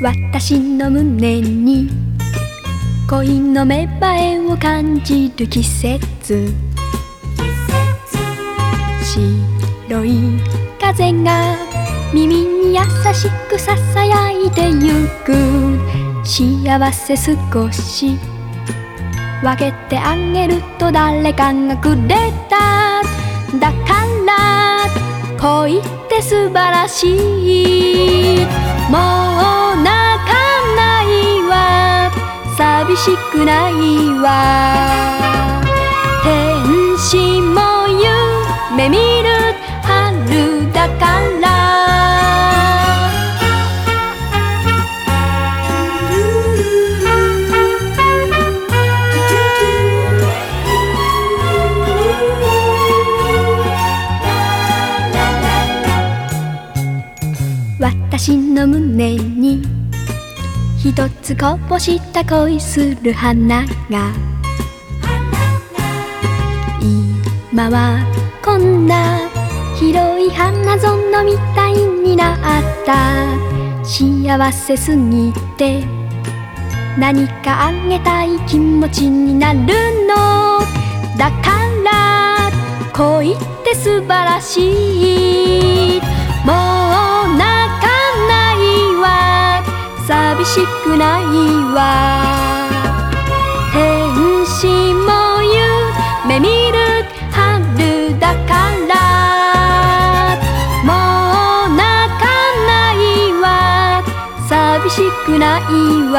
私の胸に恋の芽生えを感じる季節。白い風が耳に優しくささやいてゆく。幸せ少し分けてあげると誰かがくれた。だから恋って素晴らしい。しくないわ。天使も夢見る春だから。私の胸に一つこぼした恋する花が。今はこんな広い花園みたいになった。幸せすぎて。何かあげたい気持ちになるの。だから恋って素晴らしい。しくないわ。天使も夢見る春だから。もう泣かないわ。寂しくないわ。